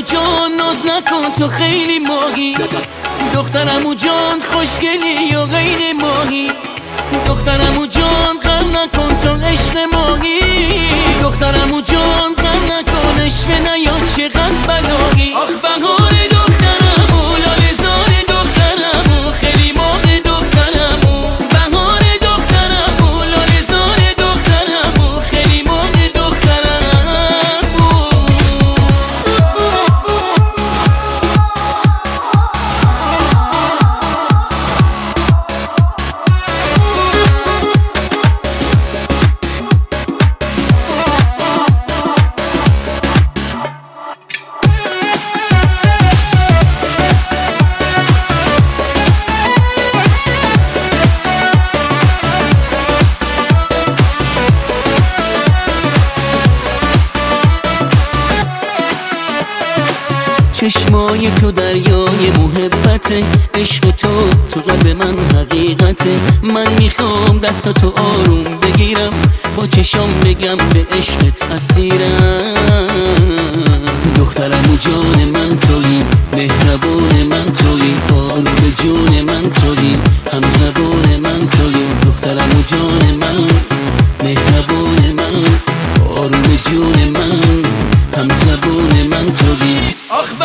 جان ناز نکن تو خیلی ماهی. دخترمو جان خوشگلی یا غیر ماهی. دخترمو جان غم نکن تو عشق ماهی. دخترمو جان غم نکن عشق نیا چقدر بلاهی آخ بهار چشمای تو دریای محبت عشق تو تو قلب من حقیقت من می‌خوام دست تو آروم بگیرم. با چشم بگم به عشقت اسیرم. دخترم و جان من تویی مهربون من تویی بارو به جون من تویی هم زبون من تویی. دخترم و جان من Ach,